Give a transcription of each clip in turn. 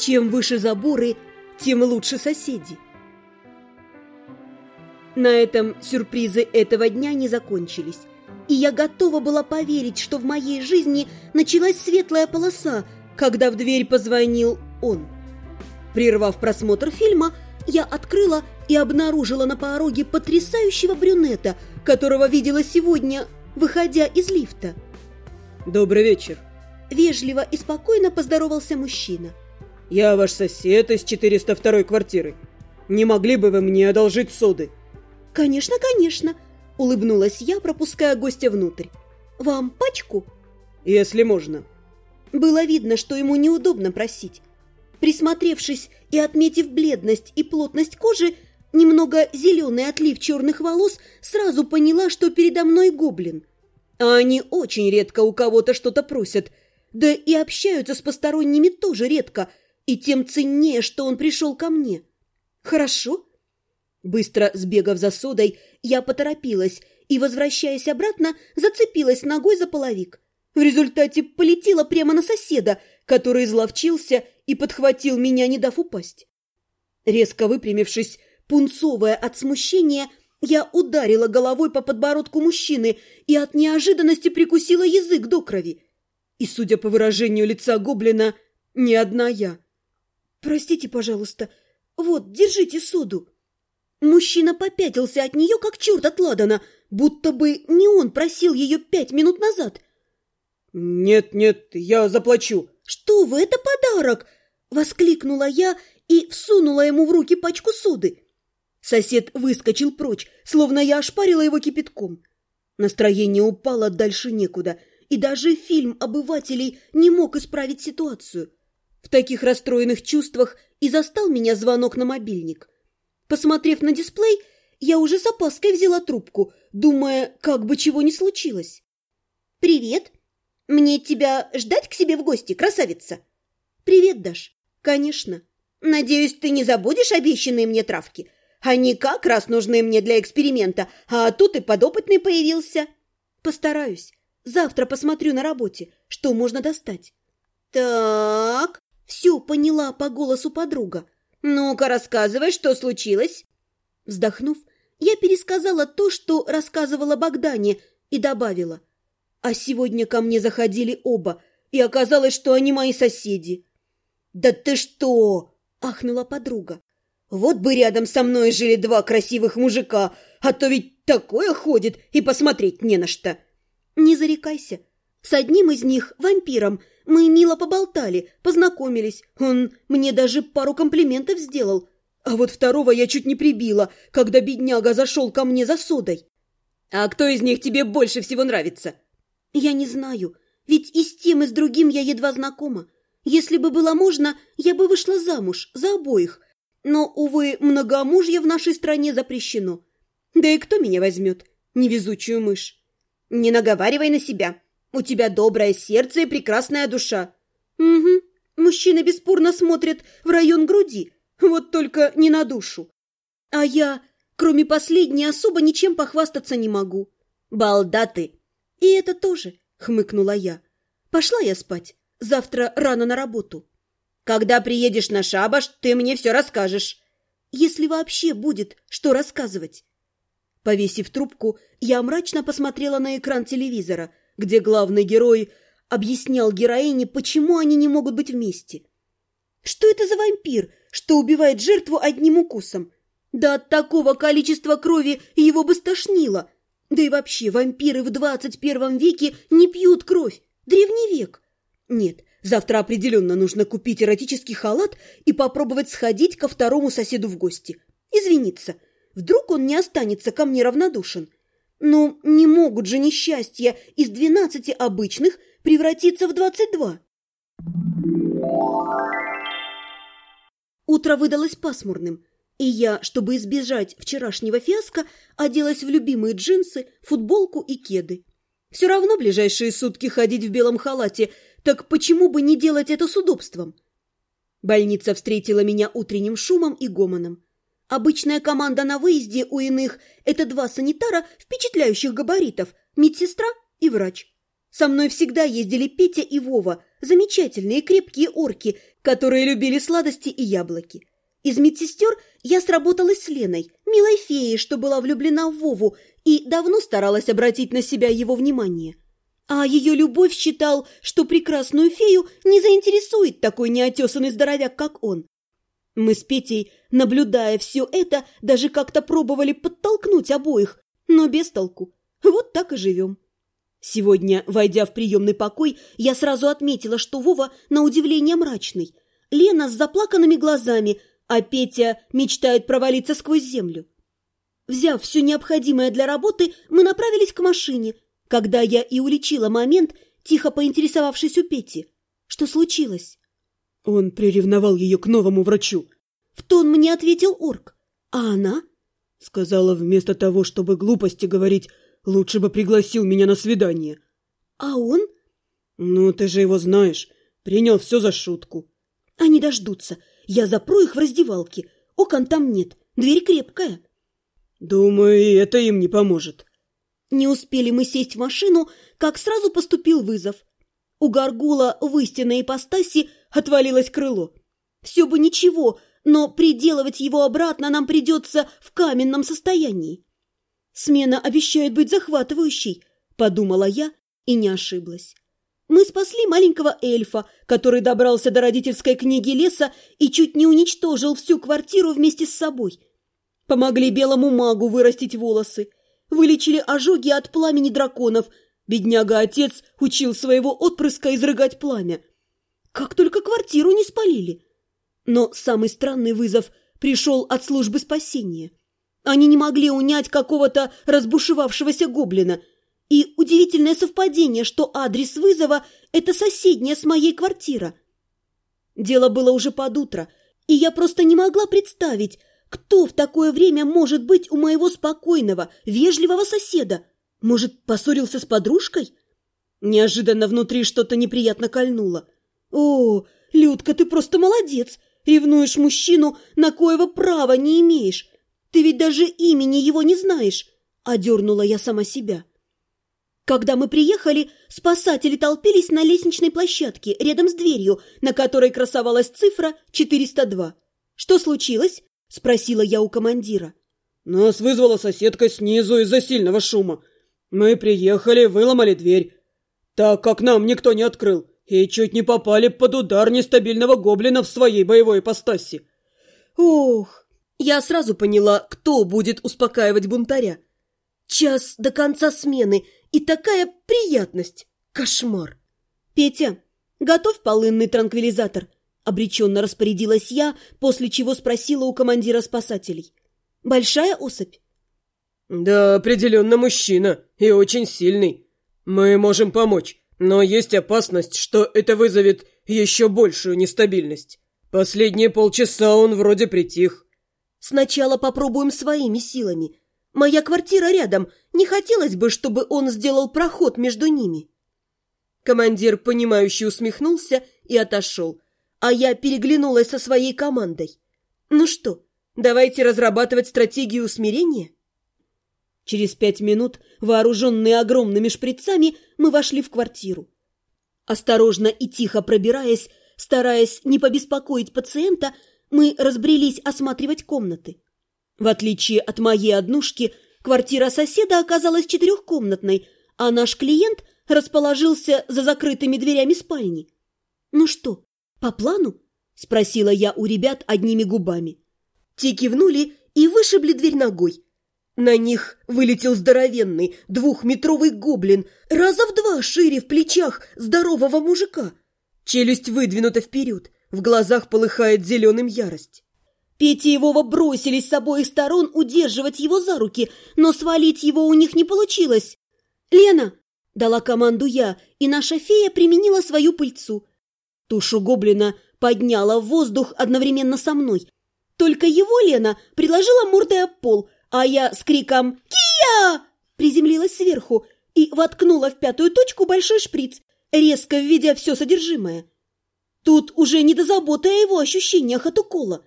Чем выше заборы, тем лучше соседи. На этом сюрпризы этого дня не закончились. И я готова была поверить, что в моей жизни началась светлая полоса, когда в дверь позвонил он. Прервав просмотр фильма, я открыла и обнаружила на пороге потрясающего брюнета, которого видела сегодня, выходя из лифта. «Добрый вечер!» Вежливо и спокойно поздоровался мужчина. «Я ваш сосед из 402 квартиры. Не могли бы вы мне одолжить соды?» «Конечно, конечно!» – улыбнулась я, пропуская гостя внутрь. «Вам пачку?» «Если можно». Было видно, что ему неудобно просить. Присмотревшись и отметив бледность и плотность кожи, немного зеленый отлив черных волос, сразу поняла, что передо мной гоблин. А они очень редко у кого-то что-то просят, да и общаются с посторонними тоже редко, и тем ценнее, что он пришел ко мне. Хорошо. Быстро сбегав за содой, я поторопилась и, возвращаясь обратно, зацепилась ногой за половик. В результате полетела прямо на соседа, который изловчился и подхватил меня, не дав упасть. Резко выпрямившись, пунцовая от смущения, я ударила головой по подбородку мужчины и от неожиданности прикусила язык до крови. И, судя по выражению лица гоблина, не одна я. «Простите, пожалуйста. Вот, держите соду». Мужчина попятился от нее, как черт от ладана, будто бы не он просил ее пять минут назад. «Нет, нет, я заплачу». «Что вы, это подарок!» — воскликнула я и всунула ему в руки пачку соды. Сосед выскочил прочь, словно я ошпарила его кипятком. Настроение упало дальше некуда, и даже фильм обывателей не мог исправить ситуацию. В таких расстроенных чувствах и застал меня звонок на мобильник. Посмотрев на дисплей, я уже с опаской взяла трубку, думая, как бы чего ни случилось. «Привет! Мне тебя ждать к себе в гости, красавица?» «Привет, Даш. Конечно. Надеюсь, ты не забудешь обещанные мне травки?» Они как раз нужны мне для эксперимента, а тут и подопытный появился. Постараюсь. Завтра посмотрю на работе, что можно достать. Так, все поняла по голосу подруга. Ну-ка, рассказывай, что случилось. Вздохнув, я пересказала то, что рассказывала Богдане, и добавила. А сегодня ко мне заходили оба, и оказалось, что они мои соседи. «Да ты что!» – ахнула подруга. Вот бы рядом со мной жили два красивых мужика, а то ведь такое ходит и посмотреть не на что. Не зарекайся. С одним из них, вампиром, мы мило поболтали, познакомились. Он мне даже пару комплиментов сделал. А вот второго я чуть не прибила, когда бедняга зашел ко мне за содой. А кто из них тебе больше всего нравится? Я не знаю, ведь и с тем, и с другим я едва знакома. Если бы было можно, я бы вышла замуж за обоих – но, увы, многомужье в нашей стране запрещено. Да и кто меня возьмет, невезучую мышь? Не наговаривай на себя. У тебя доброе сердце и прекрасная душа. Угу. Мужчины бесспорно смотрят в район груди, вот только не на душу. А я, кроме последней, особо ничем похвастаться не могу. Балда ты. И это тоже, хмыкнула я. Пошла я спать. Завтра рано на работу. Когда приедешь на шабаш, ты мне все расскажешь. Если вообще будет, что рассказывать. Повесив трубку, я мрачно посмотрела на экран телевизора, где главный герой объяснял героине, почему они не могут быть вместе. Что это за вампир, что убивает жертву одним укусом? Да от такого количества крови его бы стошнило. Да и вообще, вампиры в двадцать первом веке не пьют кровь. Древний век. Нет, Завтра определенно нужно купить эротический халат и попробовать сходить ко второму соседу в гости. Извиниться. Вдруг он не останется ко мне равнодушен. Но не могут же несчастья из двенадцати обычных превратиться в двадцать два. Утро выдалось пасмурным, и я, чтобы избежать вчерашнего фиаско, оделась в любимые джинсы, футболку и кеды. Все равно ближайшие сутки ходить в белом халате – так почему бы не делать это с удобством? Больница встретила меня утренним шумом и гомоном. Обычная команда на выезде у иных – это два санитара впечатляющих габаритов, медсестра и врач. Со мной всегда ездили Петя и Вова, замечательные крепкие орки, которые любили сладости и яблоки. Из медсестер я сработалась с Леной, милой феей, что была влюблена в Вову и давно старалась обратить на себя его внимание. А ее любовь считал, что прекрасную фею не заинтересует такой неотесанный здоровяк, как он. Мы с Петей, наблюдая все это, даже как-то пробовали подтолкнуть обоих, но без толку. Вот так и живем. Сегодня, войдя в приемный покой, я сразу отметила, что Вова на удивление мрачный. Лена с заплаканными глазами, а Петя мечтает провалиться сквозь землю. Взяв все необходимое для работы, мы направились к машине, когда я и уличила момент, тихо поинтересовавшись у Пети. Что случилось? Он приревновал ее к новому врачу. В тон мне ответил орк. А она? Сказала, вместо того, чтобы глупости говорить, лучше бы пригласил меня на свидание. А он? Ну, ты же его знаешь. Принял все за шутку. Они дождутся. Я запру их в раздевалке. Окон там нет. Дверь крепкая. Думаю, и это им не поможет. Не успели мы сесть в машину, как сразу поступил вызов. У Гаргула в истинной ипостаси отвалилось крыло. Все бы ничего, но приделывать его обратно нам придется в каменном состоянии. Смена обещает быть захватывающей, подумала я и не ошиблась. Мы спасли маленького эльфа, который добрался до родительской книги леса и чуть не уничтожил всю квартиру вместе с собой. Помогли белому магу вырастить волосы, вылечили ожоги от пламени драконов. Бедняга-отец учил своего отпрыска изрыгать пламя. Как только квартиру не спалили. Но самый странный вызов пришел от службы спасения. Они не могли унять какого-то разбушевавшегося гоблина. И удивительное совпадение, что адрес вызова – это соседняя с моей квартира. Дело было уже под утро, и я просто не могла представить, кто в такое время может быть у моего спокойного, вежливого соседа. Может, поссорился с подружкой? Неожиданно внутри что-то неприятно кольнуло. «О, Людка, ты просто молодец! Ревнуешь мужчину, на коего права не имеешь. Ты ведь даже имени его не знаешь!» Одернула я сама себя. Когда мы приехали, спасатели толпились на лестничной площадке рядом с дверью, на которой красовалась цифра 402. «Что случилось?» – спросила я у командира. «Нас вызвала соседка снизу из-за сильного шума. Мы приехали, выломали дверь, так как нам никто не открыл и чуть не попали под удар нестабильного гоблина в своей боевой ипостаси. Ох, я сразу поняла, кто будет успокаивать бунтаря. Час до конца смены, и такая приятность. Кошмар. Петя, готов полынный транквилизатор? Обреченно распорядилась я, после чего спросила у командира спасателей. Большая особь? Да, определенно мужчина, и очень сильный. Мы можем помочь. Но есть опасность, что это вызовет еще большую нестабильность. Последние полчаса он вроде притих. Сначала попробуем своими силами. Моя квартира рядом. Не хотелось бы, чтобы он сделал проход между ними. Командир, понимающе усмехнулся и отошел, а я переглянулась со своей командой. Ну что, давайте разрабатывать стратегию усмирения? Через пять минут, вооруженные огромными шприцами, мы вошли в квартиру. Осторожно и тихо пробираясь, стараясь не побеспокоить пациента, мы разбрелись осматривать комнаты. В отличие от моей однушки, квартира соседа оказалась четырехкомнатной, а наш клиент расположился за закрытыми дверями спальни. «Ну что, по плану?» – спросила я у ребят одними губами. Те кивнули и вышибли дверь ногой – на них вылетел здоровенный двухметровый гоблин, раза в два шире в плечах здорового мужика. Челюсть выдвинута вперед, в глазах полыхает зеленым ярость. Петя и Вова бросились с обоих сторон удерживать его за руки, но свалить его у них не получилось. «Лена!» – дала команду я, и наша фея применила свою пыльцу. Тушу гоблина подняла в воздух одновременно со мной. Только его Лена приложила мордой об пол – а я с криком «Кия!» приземлилась сверху и воткнула в пятую точку большой шприц, резко введя все содержимое. Тут уже не до заботы о его ощущениях от укола.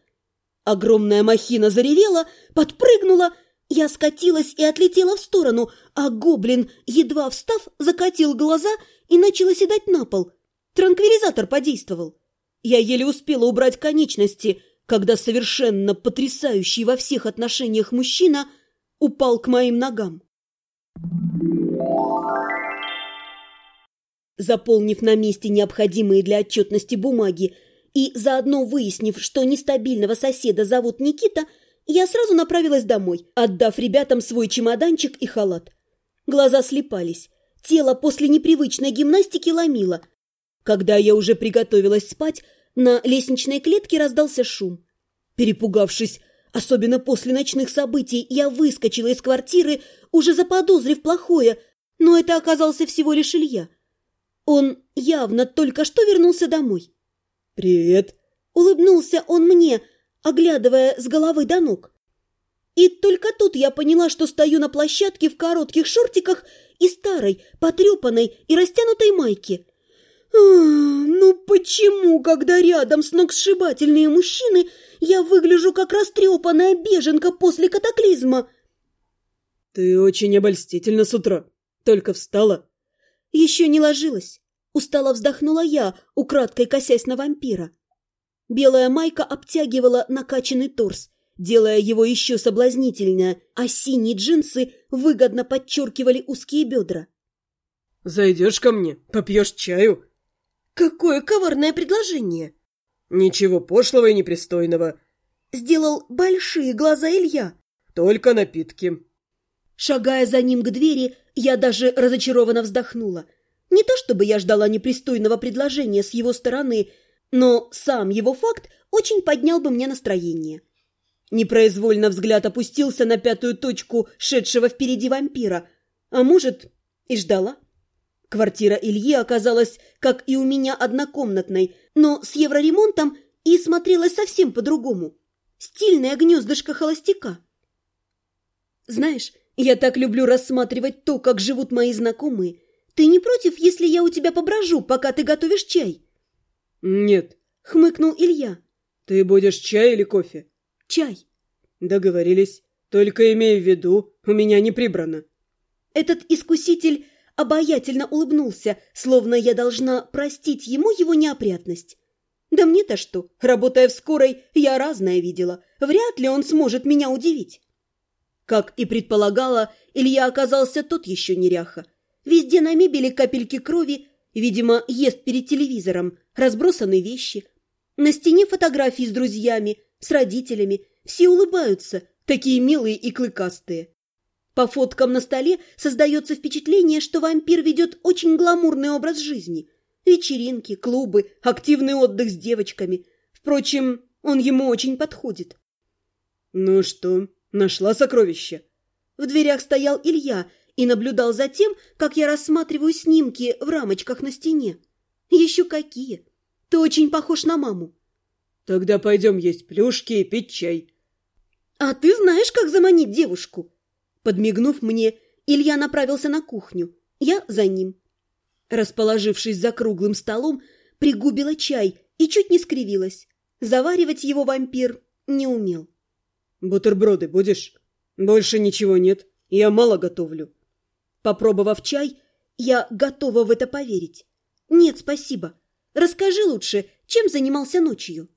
Огромная махина заревела, подпрыгнула, я скатилась и отлетела в сторону, а гоблин, едва встав, закатил глаза и начал оседать на пол. Транквилизатор подействовал. Я еле успела убрать конечности, когда совершенно потрясающий во всех отношениях мужчина упал к моим ногам. Заполнив на месте необходимые для отчетности бумаги и заодно выяснив, что нестабильного соседа зовут Никита, я сразу направилась домой, отдав ребятам свой чемоданчик и халат. Глаза слепались, тело после непривычной гимнастики ломило. Когда я уже приготовилась спать, на лестничной клетке раздался шум. Перепугавшись, особенно после ночных событий, я выскочила из квартиры, уже заподозрив плохое, но это оказался всего лишь Илья. Он явно только что вернулся домой. «Привет!» — улыбнулся он мне, оглядывая с головы до ног. И только тут я поняла, что стою на площадке в коротких шортиках и старой, потрепанной и растянутой майке. А, ну почему, когда рядом сногсшибательные мужчины, я выгляжу как растрепанная беженка после катаклизма? Ты очень обольстительна с утра. Только встала. Еще не ложилась. Устало вздохнула я, украдкой косясь на вампира. Белая майка обтягивала накачанный торс, делая его еще соблазнительнее, а синие джинсы выгодно подчеркивали узкие бедра. «Зайдешь ко мне, попьешь чаю?» «Какое коварное предложение!» «Ничего пошлого и непристойного!» Сделал большие глаза Илья. «Только напитки!» Шагая за ним к двери, я даже разочарованно вздохнула. Не то чтобы я ждала непристойного предложения с его стороны, но сам его факт очень поднял бы мне настроение. Непроизвольно взгляд опустился на пятую точку шедшего впереди вампира, а может, и ждала. Квартира Ильи оказалась, как и у меня, однокомнатной, но с евроремонтом и смотрелась совсем по-другому. Стильное гнездышко холостяка. Знаешь, я так люблю рассматривать то, как живут мои знакомые. Ты не против, если я у тебя поброжу, пока ты готовишь чай? Нет, хмыкнул Илья. Ты будешь чай или кофе? Чай. Договорились. Только имей в виду, у меня не прибрано. Этот искуситель обаятельно улыбнулся, словно я должна простить ему его неопрятность. Да мне-то что, работая в скорой, я разное видела. Вряд ли он сможет меня удивить. Как и предполагала, Илья оказался тот еще неряха. Везде на мебели капельки крови, видимо, ест перед телевизором, разбросаны вещи. На стене фотографии с друзьями, с родителями. Все улыбаются, такие милые и клыкастые. По фоткам на столе создается впечатление, что вампир ведет очень гламурный образ жизни. Вечеринки, клубы, активный отдых с девочками. Впрочем, он ему очень подходит. «Ну что, Нашла сокровище. В дверях стоял Илья и наблюдал за тем, как я рассматриваю снимки в рамочках на стене. Еще какие! Ты очень похож на маму. Тогда пойдем есть плюшки и пить чай. А ты знаешь, как заманить девушку? Подмигнув мне, Илья направился на кухню. Я за ним. Расположившись за круглым столом, пригубила чай и чуть не скривилась. Заваривать его вампир не умел. «Бутерброды будешь? Больше ничего нет. Я мало готовлю». Попробовав чай, я готова в это поверить. «Нет, спасибо. Расскажи лучше, чем занимался ночью?»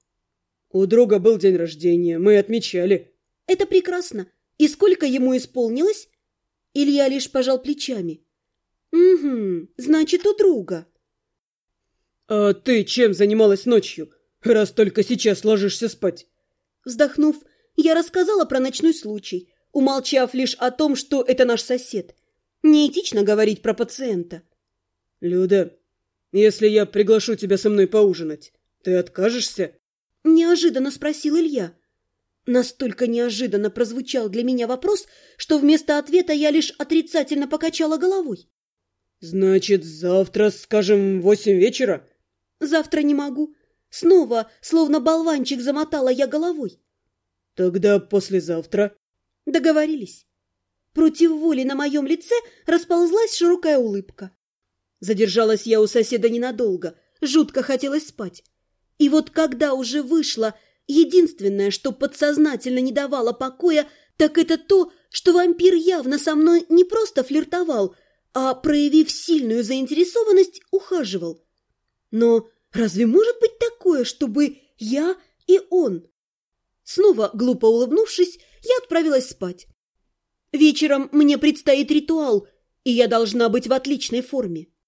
«У друга был день рождения. Мы отмечали». «Это прекрасно. И сколько ему исполнилось?» Илья лишь пожал плечами. «Угу, значит, у друга». «А ты чем занималась ночью, раз только сейчас ложишься спать?» Вздохнув, я рассказала про ночной случай, умолчав лишь о том, что это наш сосед. Неэтично говорить про пациента. «Люда, если я приглашу тебя со мной поужинать, ты откажешься?» Неожиданно спросил Илья. Настолько неожиданно прозвучал для меня вопрос, что вместо ответа я лишь отрицательно покачала головой. «Значит, завтра, скажем, в восемь вечера?» «Завтра не могу. Снова, словно болванчик, замотала я головой. Тогда послезавтра. Договорились. Против воли на моем лице расползлась широкая улыбка. Задержалась я у соседа ненадолго, жутко хотелось спать. И вот когда уже вышла, единственное, что подсознательно не давало покоя, так это то, что вампир явно со мной не просто флиртовал, а, проявив сильную заинтересованность, ухаживал. Но разве может быть такое, чтобы я и он? Снова, глупо улыбнувшись, я отправилась спать. Вечером мне предстоит ритуал, и я должна быть в отличной форме.